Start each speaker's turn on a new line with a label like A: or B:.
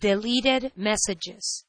A: deleted messages.